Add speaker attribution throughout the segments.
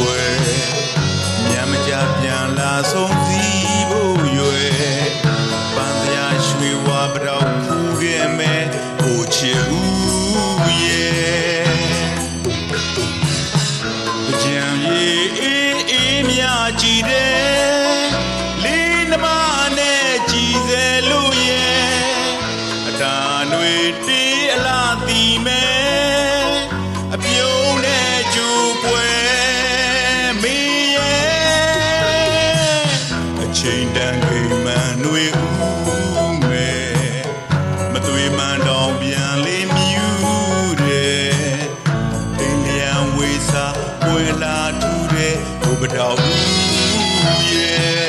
Speaker 1: ဝဲညမကြပြန်လာဆုံးစည်းဖို့ရွယ်ပန်းစရာရွှေဝါပတော့ဖူးခဲ့မဲ့ဟိုချစ်ဦးရဲ့ကြံရည်အေးအေးမြကြည်တယ်လေးနှမနဲ့ကြည်စေလို့ရဲ့အတာຫນွေတီ နှွေဦးမယ်မသွေမှန်တော်ပြန်လေးမြူတယ်တင်လျံဝေစာပွဲလာထူတဲ့ဘုပတော်ဦးရဲ့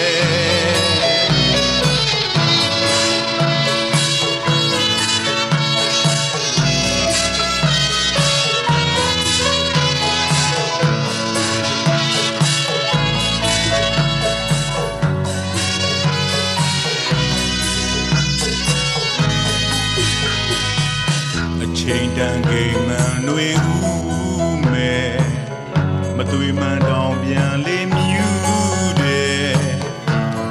Speaker 1: ချိန်တန်ကိမ်မန်တွင်ဦးမဲမသွေးမန်တောင်ပြန်လေးမြူတဲ့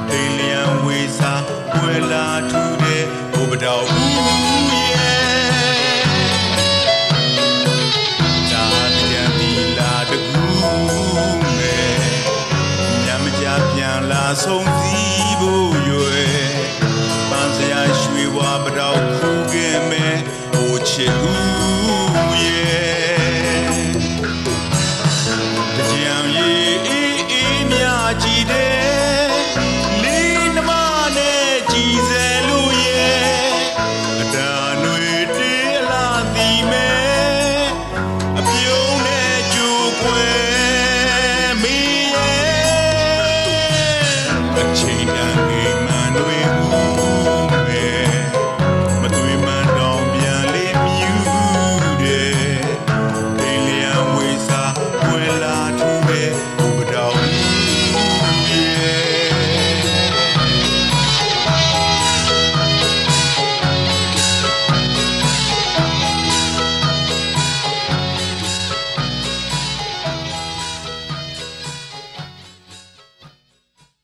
Speaker 1: ထိန်လျံဝေစာွယ်လာထူတဲ့ဘုပတော်ဦးရဲ့ဒါကြံဒီလာတကူမဲညမကြပြန်လာဆုံးစည်းဖို့ရွယ်ပန်းစရာရွှေဝါပတော်ခုခဲ့မဲ Chegou.